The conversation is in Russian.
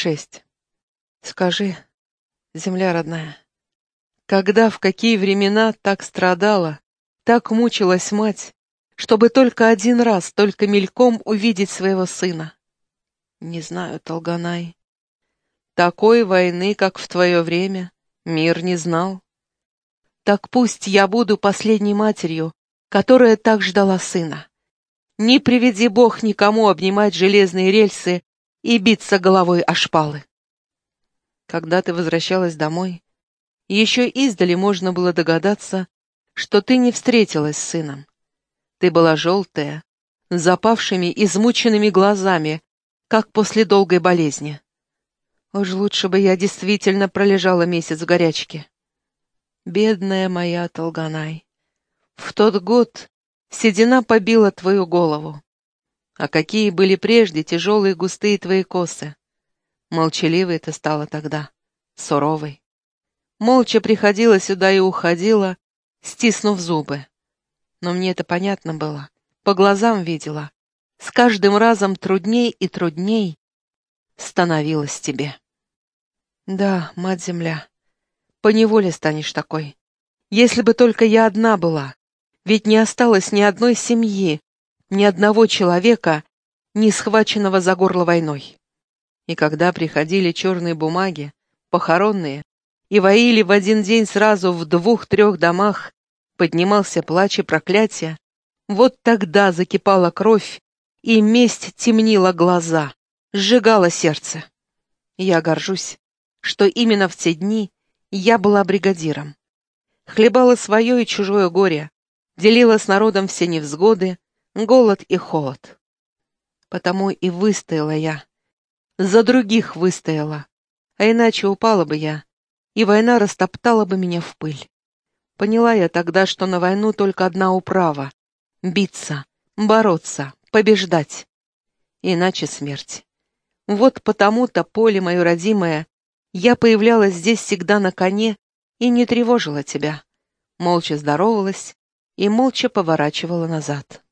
Шесть. Скажи, земля родная, когда, в какие времена так страдала, так мучилась мать, чтобы только один раз, только мельком увидеть своего сына? Не знаю, Толганай. Такой войны, как в твое время, мир не знал. Так пусть я буду последней матерью, которая так ждала сына. Не приведи Бог никому обнимать железные рельсы и биться головой о шпалы. Когда ты возвращалась домой, еще издали можно было догадаться, что ты не встретилась с сыном. Ты была желтая, с запавшими, измученными глазами, как после долгой болезни. Уж лучше бы я действительно пролежала месяц в горячке. Бедная моя Толганай, в тот год седина побила твою голову. А какие были прежде тяжелые густые твои косы. Молчаливой ты стала тогда, суровой. Молча приходила сюда и уходила, стиснув зубы. Но мне это понятно было, по глазам видела. С каждым разом трудней и трудней становилось тебе. Да, мать-земля, поневоле станешь такой. Если бы только я одна была, ведь не осталось ни одной семьи, ни одного человека, не схваченного за горло войной. И когда приходили черные бумаги, похоронные, и воили в один день сразу в двух-трех домах, поднимался плач и проклятие, вот тогда закипала кровь, и месть темнила глаза, сжигала сердце. Я горжусь, что именно в те дни я была бригадиром. Хлебала свое и чужое горе, делила с народом все невзгоды, голод и холод. Потому и выстояла я, за других выстояла, а иначе упала бы я, и война растоптала бы меня в пыль. Поняла я тогда, что на войну только одна управа — биться, бороться, побеждать. Иначе смерть. Вот потому-то поле мое родимое, я появлялась здесь всегда на коне и не тревожила тебя. Молча здоровалась и молча поворачивала назад.